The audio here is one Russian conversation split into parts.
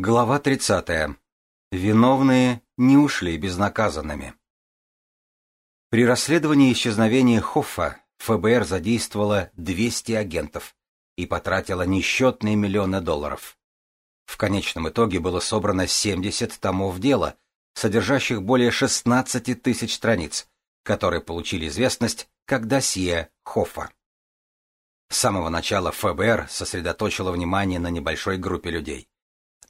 Глава 30. Виновные не ушли безнаказанными. При расследовании исчезновения Хоффа ФБР задействовало 200 агентов и потратило несчетные миллионы долларов. В конечном итоге было собрано 70 томов дела, содержащих более 16 тысяч страниц, которые получили известность как досье Хоффа. С самого начала ФБР сосредоточило внимание на небольшой группе людей –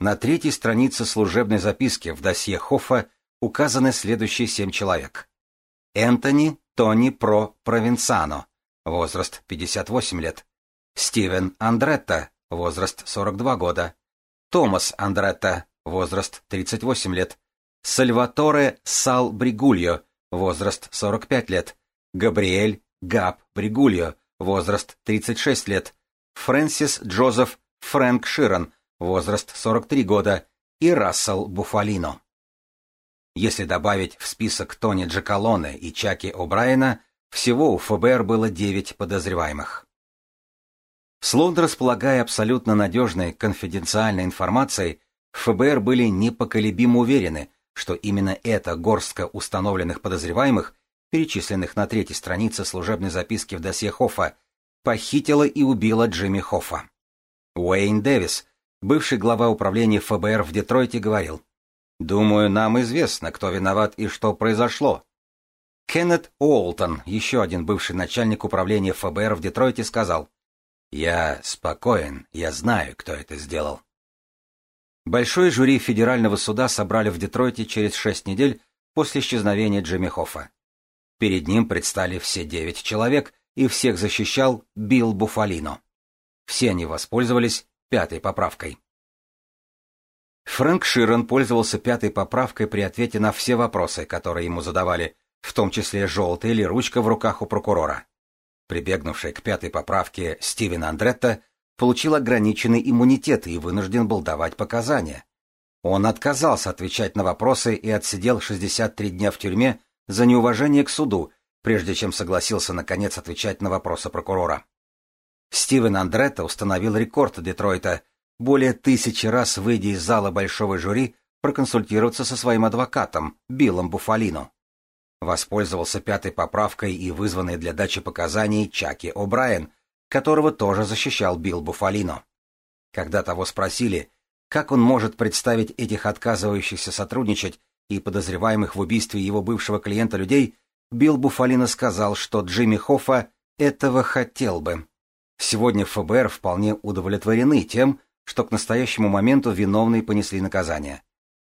на третьей странице служебной записки в досье Хоффа указаны следующие семь человек. Энтони Тони Про Провинсано, возраст 58 лет. Стивен Андретта, возраст 42 года. Томас Андретта, возраст 38 лет. Сальваторе Сал Бригульо, возраст 45 лет. Габриэль Габ Бригульо, возраст 36 лет. Фрэнсис Джозеф Фрэнк Широн, возраст 43 года, и Рассел Буфалино. Если добавить в список Тони Джакалоне и Чаки О'Брайена, всего у ФБР было 9 подозреваемых. Словно располагая абсолютно надежной конфиденциальной информацией, ФБР были непоколебимо уверены, что именно эта горстка установленных подозреваемых, перечисленных на третьей странице служебной записки в досье Хоффа, похитила и убила Джимми Хоффа. Уэйн Дэвис – Бывший глава управления ФБР в Детройте говорил, «Думаю, нам известно, кто виноват и что произошло». Кеннет Уолтон, еще один бывший начальник управления ФБР в Детройте, сказал, «Я спокоен, я знаю, кто это сделал». Большое жюри федерального суда собрали в Детройте через шесть недель после исчезновения Джимми Хоффа. Перед ним предстали все девять человек, и всех защищал Билл Буфалино. Все они воспользовались пятой поправкой. Фрэнк Ширен пользовался пятой поправкой при ответе на все вопросы, которые ему задавали, в том числе желтая или ручка в руках у прокурора. Прибегнувший к пятой поправке Стивен Андретто получил ограниченный иммунитет и вынужден был давать показания. Он отказался отвечать на вопросы и отсидел 63 дня в тюрьме за неуважение к суду, прежде чем согласился наконец отвечать на вопросы прокурора. Стивен Андретто установил рекорд Детройта. Более тысячи раз выйдя из зала большого жюри, проконсультироваться со своим адвокатом Биллом Буфалино. Воспользовался пятой поправкой и вызванной для дачи показаний Чаки О'Брайен, которого тоже защищал Билл Буфалино. Когда того спросили, как он может представить этих отказывающихся сотрудничать и подозреваемых в убийстве его бывшего клиента людей, Билл Буфалино сказал, что Джимми Хоффа этого хотел бы. Сегодня ФБР вполне удовлетворены тем, что к настоящему моменту виновные понесли наказание.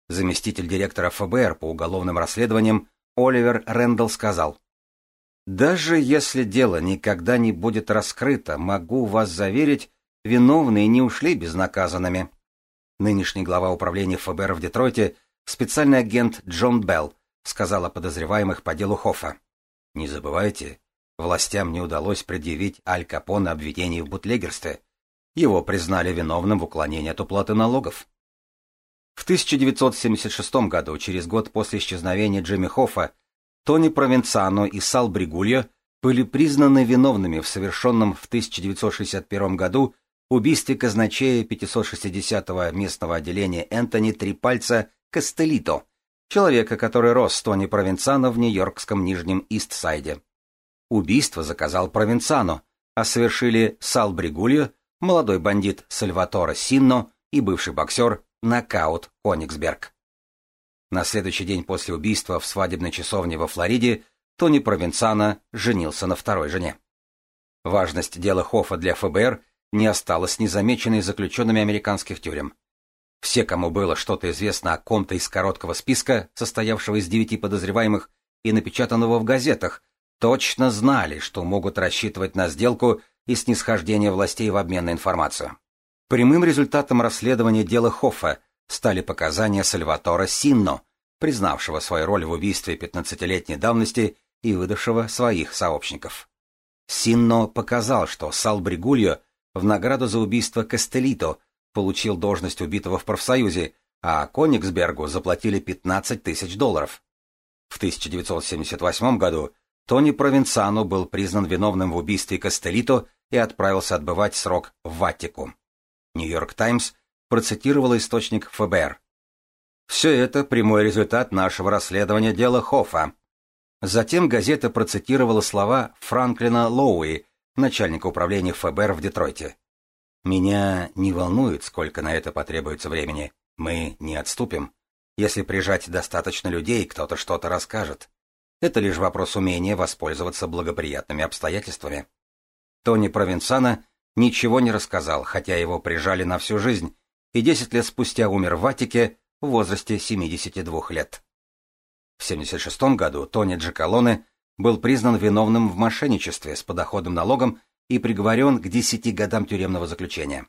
Заместитель директора ФБР по уголовным расследованиям Оливер Рэндалл сказал, «Даже если дело никогда не будет раскрыто, могу вас заверить, виновные не ушли безнаказанными». Нынешний глава управления ФБР в Детройте, специальный агент Джон Белл, сказал о подозреваемых по делу Хоффа. «Не забывайте, Властям не удалось предъявить Аль Капоне обвинение в бутлегерстве. Его признали виновным в уклонении от уплаты налогов. В 1976 году, через год после исчезновения Джимми Хоффа, Тони Провенцано и Сал Бригульо были признаны виновными в совершенном в 1961 году убийстве казначея 560-го местного отделения Энтони Трипальца Костелито, человека, который рос с Тони Провенцано в нью-йоркском Нижнем Ист-Сайде. Убийство заказал Провенцано, а совершили Сал Бригульо, молодой бандит Сальваторо Синно и бывший боксер Нокаут Кониксберг. На следующий день после убийства в свадебной часовне во Флориде Тони Провенцано женился на второй жене. Важность дела Хофа для ФБР не осталась незамеченной заключенными американских тюрем. Все, кому было что-то известно о ком-то из короткого списка, состоявшего из девяти подозреваемых и напечатанного в газетах, точно знали, что могут рассчитывать на сделку и снисхождение властей в обмен на информацию. Прямым результатом расследования дела Хоффа стали показания Сальватора Синно, признавшего свою роль в убийстве 15-летней давности и выдавшего своих сообщников. Синно показал, что Салбригульо в награду за убийство Кастелито получил должность убитого в профсоюзе, а Кониксбергу заплатили 15 тысяч долларов. В 1978 году Тони Провенцано был признан виновным в убийстве Костелито и отправился отбывать срок в Ватику. «Нью-Йорк Таймс» процитировала источник ФБР. «Все это прямой результат нашего расследования дела Хофа». Затем газета процитировала слова Франклина Лоуи, начальника управления ФБР в Детройте. «Меня не волнует, сколько на это потребуется времени. Мы не отступим. Если прижать достаточно людей, кто-то что-то расскажет. Это лишь вопрос умения воспользоваться благоприятными обстоятельствами. Тони Провинсана ничего не рассказал, хотя его прижали на всю жизнь, и 10 лет спустя умер в Атике в возрасте 72 лет. В 1976 году Тони Джекалоне был признан виновным в мошенничестве с подоходным налогом и приговорен к 10 годам тюремного заключения.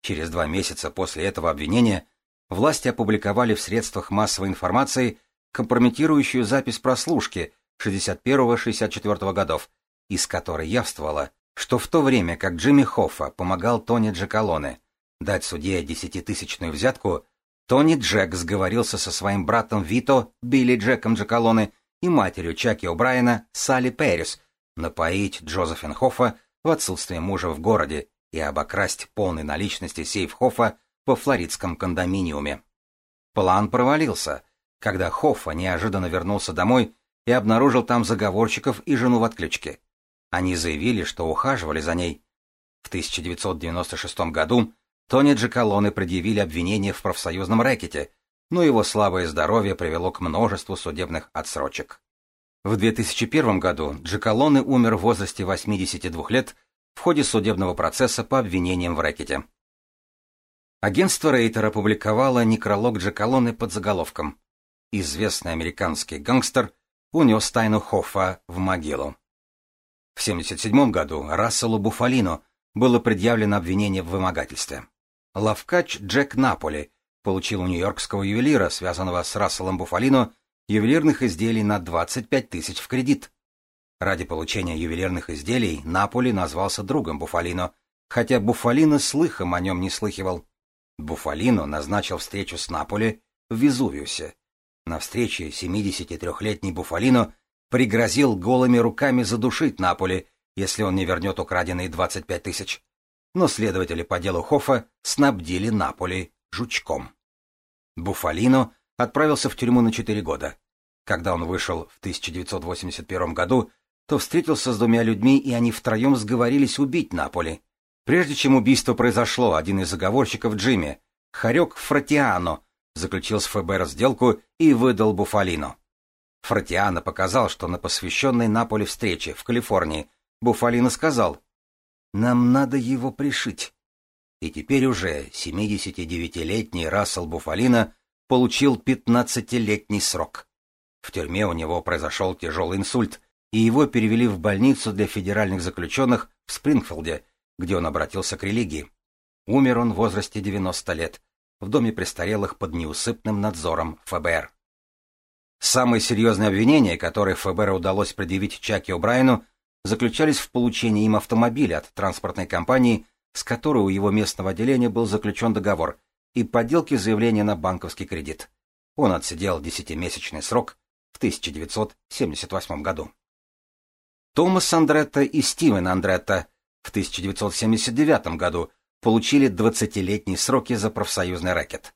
Через два месяца после этого обвинения власти опубликовали в средствах массовой информации – компрометирующую запись прослушки 61-64 годов, из которой явствовало, что в то время как Джимми Хоффа помогал Тони Джекалоне дать судье десятитысячную взятку, Тони Джек сговорился со своим братом Вито, Билли Джеком Джекалоне и матерью Чаки О'Брайена Салли Перрис напоить Джозефин Хоффа в отсутствие мужа в городе и обокрасть полной наличности сейф Хоффа во флоридском кондоминиуме. План провалился — когда Хоффа неожиданно вернулся домой и обнаружил там заговорщиков и жену в отключке. Они заявили, что ухаживали за ней. В 1996 году Тони Джеколоне предъявили обвинение в профсоюзном рэкете, но его слабое здоровье привело к множеству судебных отсрочек. В 2001 году Джеколоне умер в возрасте 82 лет в ходе судебного процесса по обвинениям в рэкете. Агентство Рейтер опубликовало некролог Джеколоне под заголовком известный американский гангстер, унес тайну Хоффа в могилу. В 1977 году Расселу Буфалино было предъявлено обвинение в вымогательстве. Лавкач Джек Наполи получил у нью-йоркского ювелира, связанного с Расселом Буфалино, ювелирных изделий на 25 тысяч в кредит. Ради получения ювелирных изделий Наполи назвался другом Буфалино, хотя Буфалино слыхом о нем не слыхивал. Буфалино назначил встречу с Наполи в Везувиусе, на встрече 73-летний Буфалино пригрозил голыми руками задушить Наполи, если он не вернет украденные 25 тысяч. Но следователи по делу Хофа снабдили Наполи жучком. Буфалино отправился в тюрьму на 4 года. Когда он вышел в 1981 году, то встретился с двумя людьми, и они втроем сговорились убить Наполи. Прежде чем убийство произошло, один из заговорщиков Джимми, Харек Фратиано, заключил с ФБР сделку и выдал Буфалино. Фортиано показал, что на посвященной Наполе встрече в Калифорнии Буфалино сказал «Нам надо его пришить». И теперь уже 79-летний Рассел Буфалино получил 15-летний срок. В тюрьме у него произошел тяжелый инсульт, и его перевели в больницу для федеральных заключенных в Спрингфилде, где он обратился к религии. Умер он в возрасте 90 лет, в доме престарелых под неусыпным надзором ФБР. Самые серьезные обвинения, которые ФБР удалось предъявить Чаки О'Брайену, заключались в получении им автомобиля от транспортной компании, с которой у его местного отделения был заключен договор, и подделке заявления на банковский кредит. Он отсидел десятимесячный срок в 1978 году. Томас Андретта и Стивен Андретта в 1979 году – получили 20-летние сроки за профсоюзный рэкет.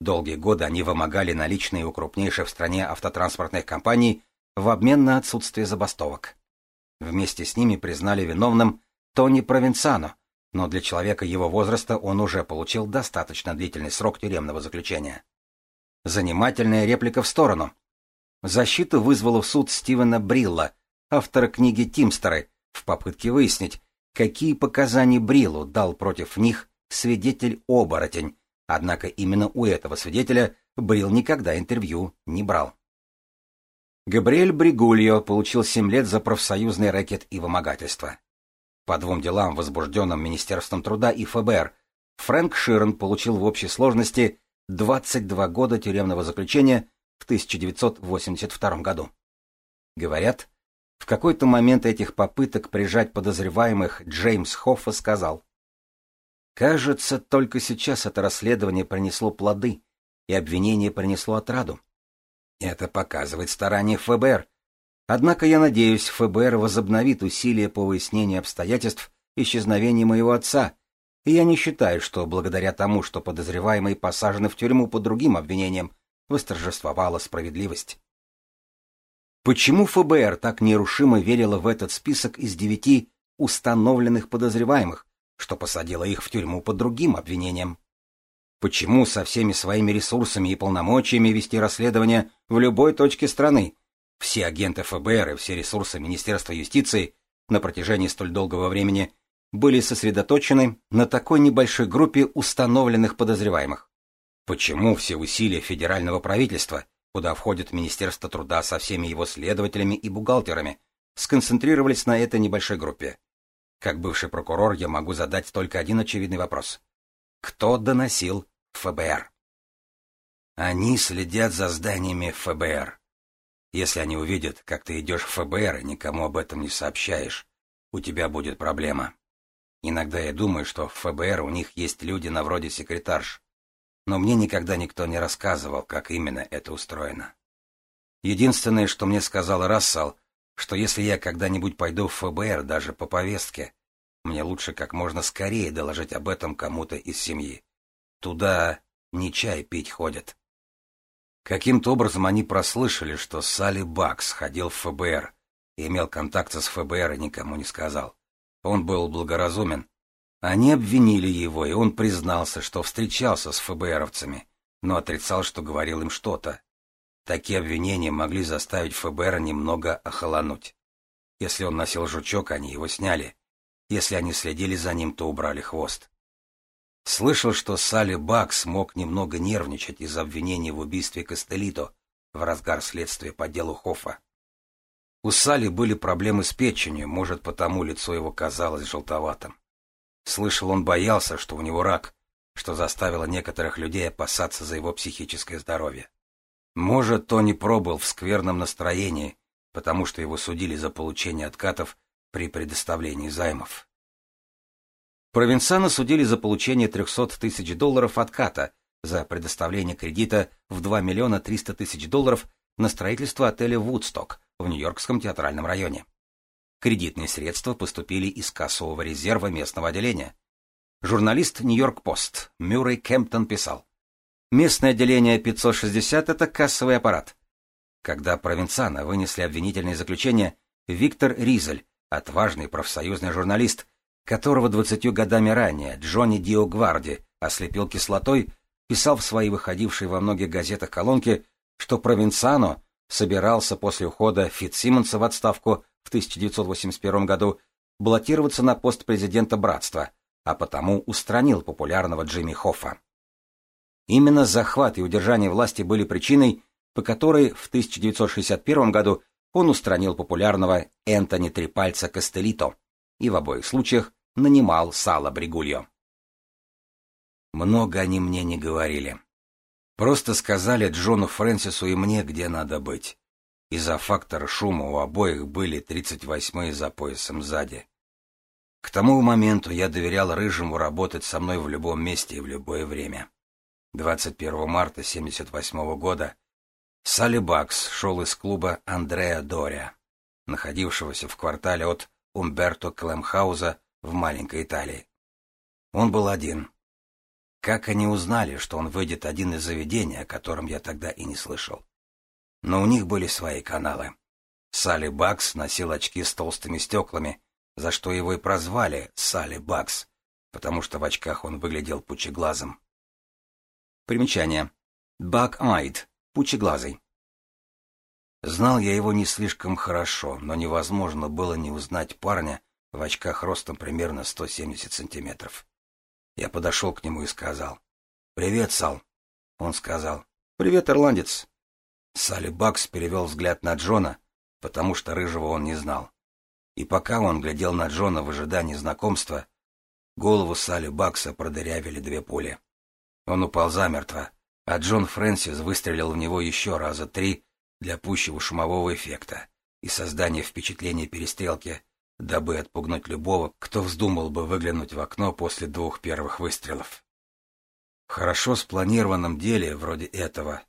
Долгие годы они вымогали наличные у крупнейших в стране автотранспортных компаний в обмен на отсутствие забастовок. Вместе с ними признали виновным Тони Провинсано, но для человека его возраста он уже получил достаточно длительный срок тюремного заключения. Занимательная реплика в сторону. Защита вызвала в суд Стивена Брилла, автора книги «Тимстеры», в попытке выяснить, какие показания Брилу дал против них свидетель-оборотень, однако именно у этого свидетеля Брил никогда интервью не брал. Габриэль Бригульо получил 7 лет за профсоюзный рэкет и вымогательство. По двум делам, возбужденным Министерством труда и ФБР, Фрэнк Ширен получил в общей сложности 22 года тюремного заключения в 1982 году. Говорят, в какой-то момент этих попыток прижать подозреваемых Джеймс Хоффа сказал. «Кажется, только сейчас это расследование принесло плоды, и обвинение принесло отраду. Это показывает старание ФБР. Однако я надеюсь, ФБР возобновит усилия по выяснению обстоятельств исчезновения моего отца, и я не считаю, что благодаря тому, что подозреваемые посажены в тюрьму по другим обвинениям, восторжествовала справедливость. Почему ФБР так нерушимо верило в этот список из девяти установленных подозреваемых, что посадило их в тюрьму под другим обвинением? Почему со всеми своими ресурсами и полномочиями вести расследование в любой точке страны все агенты ФБР и все ресурсы Министерства юстиции на протяжении столь долгого времени были сосредоточены на такой небольшой группе установленных подозреваемых? Почему все усилия федерального правительства – куда входит Министерство труда со всеми его следователями и бухгалтерами, сконцентрировались на этой небольшой группе. Как бывший прокурор я могу задать только один очевидный вопрос. Кто доносил ФБР? Они следят за зданиями ФБР. Если они увидят, как ты идешь в ФБР и никому об этом не сообщаешь, у тебя будет проблема. Иногда я думаю, что в ФБР у них есть люди на вроде секретарш, но мне никогда никто не рассказывал, как именно это устроено. Единственное, что мне сказал Рассал, что если я когда-нибудь пойду в ФБР даже по повестке, мне лучше как можно скорее доложить об этом кому-то из семьи. Туда не чай пить ходят. Каким-то образом они прослышали, что Салли Бакс ходил в ФБР и имел контакты с ФБР и никому не сказал. Он был благоразумен, они обвинили его, и он признался, что встречался с ФБРовцами, но отрицал, что говорил им что-то. Такие обвинения могли заставить ФБР немного охолонуть. Если он носил жучок, они его сняли. Если они следили за ним, то убрали хвост. Слышал, что Салли Бак смог немного нервничать из-за обвинений в убийстве Костелито в разгар следствия по делу Хофа. У Салли были проблемы с печенью, может, потому лицо его казалось желтоватым. Слышал, он боялся, что у него рак, что заставило некоторых людей опасаться за его психическое здоровье. Может, Тони пробыл в скверном настроении, потому что его судили за получение откатов при предоставлении займов. Провинциана судили за получение 300 тысяч долларов отката за предоставление кредита в 2 миллиона 300 тысяч долларов на строительство отеля «Вудсток» в Нью-Йоркском театральном районе. Кредитные средства поступили из кассового резерва местного отделения. Журналист Нью-Йорк-Пост Мюррей Кемптон писал, «Местное отделение 560 — это кассовый аппарат». Когда провинциана вынесли обвинительные заключения, Виктор Ризель, отважный профсоюзный журналист, которого 20 годами ранее Джонни Дио Гварди ослепил кислотой, писал в своей выходившей во многих газетах колонке, что Провинсано собирался после ухода Фитсимонса в отставку в 1981 году баллотироваться на пост президента братства, а потому устранил популярного Джимми Хоффа. Именно захват и удержание власти были причиной, по которой в 1961 году он устранил популярного Энтони Трипальца Кастелито, и в обоих случаях нанимал Сало Бригульо. Много они мне не говорили. Просто сказали Джону Фрэнсису и мне, где надо быть из-за фактора шума у обоих были тридцать восьмые за поясом сзади. К тому моменту я доверял Рыжему работать со мной в любом месте и в любое время. 21 марта 1978 -го года Салли Бакс шел из клуба Андреа Доря, находившегося в квартале от Умберто Клемхауза в маленькой Италии. Он был один. Как они узнали, что он выйдет один из заведений, о котором я тогда и не слышал? но у них были свои каналы. Салли Бакс носил очки с толстыми стеклами, за что его и прозвали Салли Бакс, потому что в очках он выглядел пучеглазым. Примечание. Бак-айд, пучеглазый. Знал я его не слишком хорошо, но невозможно было не узнать парня в очках ростом примерно 170 сантиметров. Я подошел к нему и сказал «Привет, Сал». Он сказал «Привет, ирландец, Салли Бакс перевел взгляд на Джона, потому что рыжего он не знал. И пока он глядел на Джона в ожидании знакомства, голову Салли Бакса продырявили две пули. Он упал замертво, а Джон Фрэнсис выстрелил в него еще раза три для пущего шумового эффекта и создания впечатления перестрелки, дабы отпугнуть любого, кто вздумал бы выглянуть в окно после двух первых выстрелов. В хорошо спланированном деле вроде этого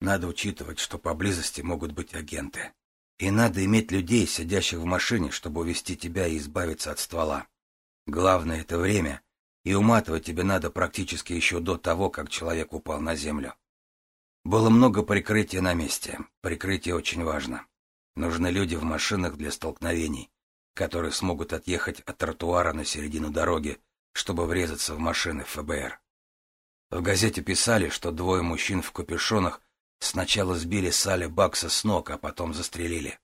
надо учитывать, что поблизости могут быть агенты. И надо иметь людей, сидящих в машине, чтобы увести тебя и избавиться от ствола. Главное — это время, и уматывать тебе надо практически еще до того, как человек упал на землю. Было много прикрытия на месте. Прикрытие очень важно. Нужны люди в машинах для столкновений, которые смогут отъехать от тротуара на середину дороги, чтобы врезаться в машины ФБР. В газете писали, что двое мужчин в капюшонах Сначала сбили Салли Бакса с ног, а потом застрелили.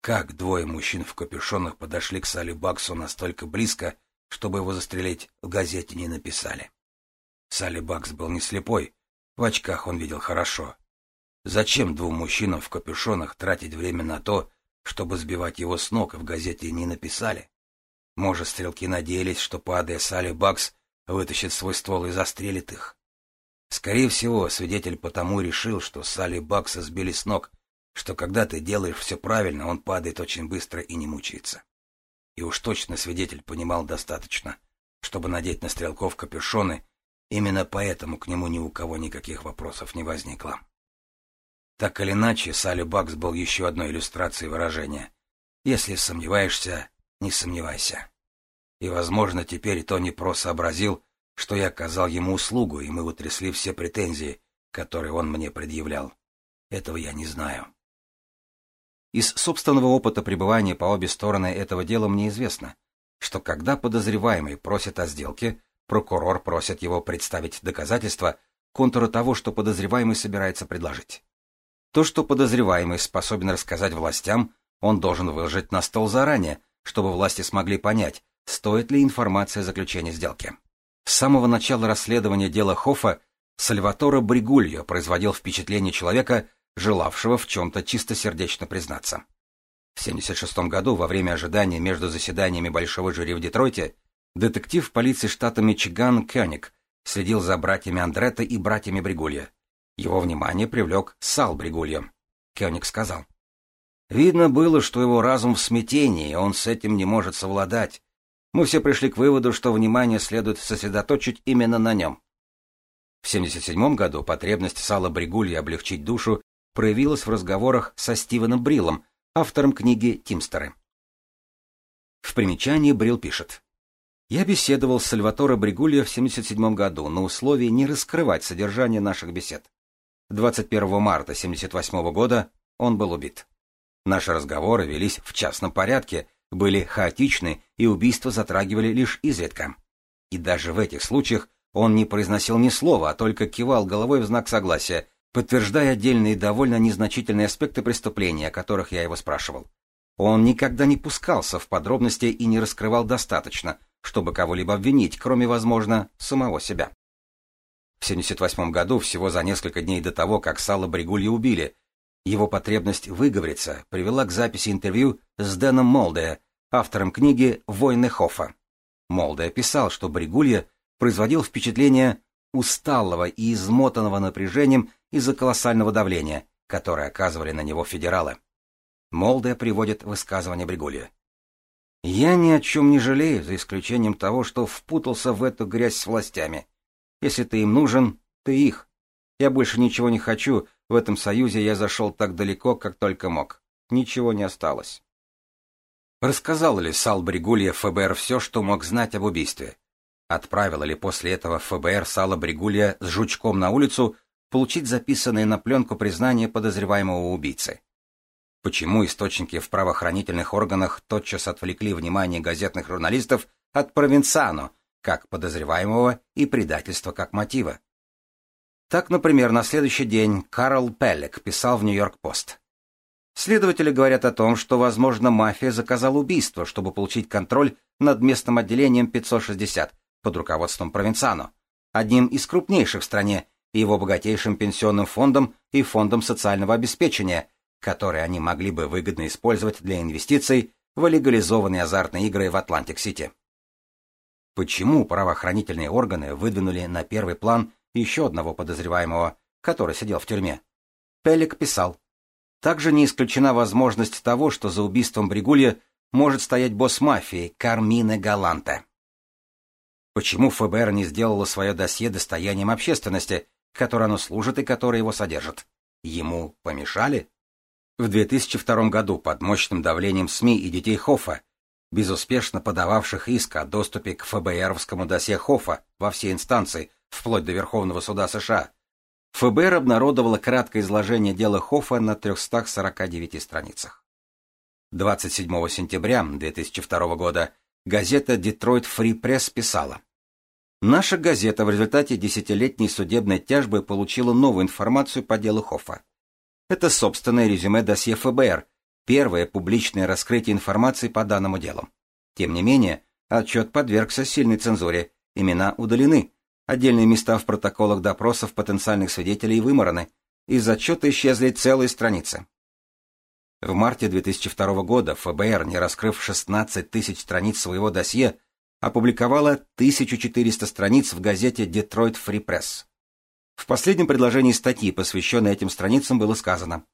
Как двое мужчин в капюшонах подошли к Салли Баксу настолько близко, чтобы его застрелить, в газете не написали. Салли Бакс был не слепой, в очках он видел хорошо. Зачем двум мужчинам в капюшонах тратить время на то, чтобы сбивать его с ног, в газете не написали? Может, стрелки надеялись, что, падая, Салли Бакс вытащит свой ствол и застрелит их. Скорее всего, свидетель потому решил, что Салли Бакса сбили с ног, что когда ты делаешь все правильно, он падает очень быстро и не мучается. И уж точно свидетель понимал достаточно, чтобы надеть на стрелков капюшоны, именно поэтому к нему ни у кого никаких вопросов не возникло. Так или иначе, Салли Бакс был еще одной иллюстрацией выражения «Если сомневаешься, не сомневайся». И, возможно, теперь Тони Про сообразил, что я оказал ему услугу, и мы утрясли все претензии, которые он мне предъявлял. Этого я не знаю. Из собственного опыта пребывания по обе стороны этого дела мне известно, что когда подозреваемый просит о сделке, прокурор просит его представить доказательства контура того, что подозреваемый собирается предложить. То, что подозреваемый способен рассказать властям, он должен выложить на стол заранее, чтобы власти смогли понять, стоит ли информация заключения сделки. С самого начала расследования дела Хофа Сальваторе Бригульо производил впечатление человека, желавшего в чем-то чистосердечно признаться. В 1976 году, во время ожидания между заседаниями Большого жюри в Детройте, детектив полиции штата Мичиган Кёник следил за братьями Андретто и братьями Бригулья. Его внимание привлек Сал Бригулья. Кёник сказал. «Видно было, что его разум в смятении, и он с этим не может совладать. Мы все пришли к выводу, что внимание следует сосредоточить именно на нем. В 1977 году потребность Сала Бригулья облегчить душу проявилась в разговорах со Стивеном Бриллом, автором книги «Тимстеры». В примечании Брил пишет. «Я беседовал с Сальваторо Бригулья в 1977 году на условии не раскрывать содержание наших бесед. 21 марта 1978 года он был убит. Наши разговоры велись в частном порядке – были хаотичны и убийства затрагивали лишь изредка. И даже в этих случаях он не произносил ни слова, а только кивал головой в знак согласия, подтверждая отдельные довольно незначительные аспекты преступления, о которых я его спрашивал. Он никогда не пускался в подробности и не раскрывал достаточно, чтобы кого-либо обвинить, кроме, возможно, самого себя. В 1978 году, всего за несколько дней до того, как Сала Бригулья убили, его потребность выговориться привела к записи интервью с Дэном Молде, автором книги «Войны Хофа». Молде писал, что Бригулья производил впечатление усталого и измотанного напряжением из-за колоссального давления, которое оказывали на него федералы. Молде приводит высказывание Бригулья. «Я ни о чем не жалею, за исключением того, что впутался в эту грязь с властями. Если ты им нужен, ты их. Я больше ничего не хочу, в этом союзе я зашел так далеко, как только мог. Ничего не осталось. Рассказал ли Салбри Гулья ФБР все, что мог знать об убийстве? Отправила ли после этого ФБР Сала Бригулья с жучком на улицу получить записанные на пленку признания подозреваемого убийцы? Почему источники в правоохранительных органах тотчас отвлекли внимание газетных журналистов от провинциано как подозреваемого и предательства как мотива? Так, например, на следующий день Карл Пеллик писал в Нью-Йорк Пост. Следователи говорят о том, что, возможно, мафия заказала убийство, чтобы получить контроль над местным отделением 560 под руководством Провинцано, одним из крупнейших в стране, и его богатейшим пенсионным фондом и фондом социального обеспечения, которые они могли бы выгодно использовать для инвестиций в легализованные азартные игры в Атлантик-Сити. Почему правоохранительные органы выдвинули на первый план еще одного подозреваемого, который сидел в тюрьме. Пелик писал, «Также не исключена возможность того, что за убийством Бригулья может стоять босс мафии Кармина Галанте». Почему ФБР не сделало свое досье достоянием общественности, которое оно служит и которое его содержит? Ему помешали? В 2002 году под мощным давлением СМИ и детей Хоффа, безуспешно подававших иск о доступе к ФБРовскому досье Хоффа во все инстанции, вплоть до Верховного суда США, ФБР обнародовало краткое изложение дела Хоффа на 349 страницах. 27 сентября 2002 года газета Detroit Free Press писала «Наша газета в результате десятилетней судебной тяжбы получила новую информацию по делу Хоффа. Это собственное резюме досье ФБР, первое публичное раскрытие информации по данному делу. Тем не менее, отчет подвергся сильной цензуре, имена удалены, Отдельные места в протоколах допросов потенциальных свидетелей вымораны, из отчета исчезли целые страницы. В марте 2002 года ФБР, не раскрыв 16 тысяч страниц своего досье, опубликовало 1400 страниц в газете Detroit Free Press. В последнем предложении статьи, посвященной этим страницам, было сказано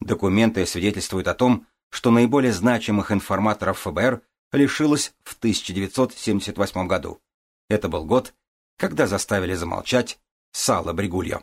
«Документы свидетельствуют о том, что наиболее значимых информаторов ФБР лишилось в 1978 году. Это был год, когда заставили замолчать Сала Бригульо.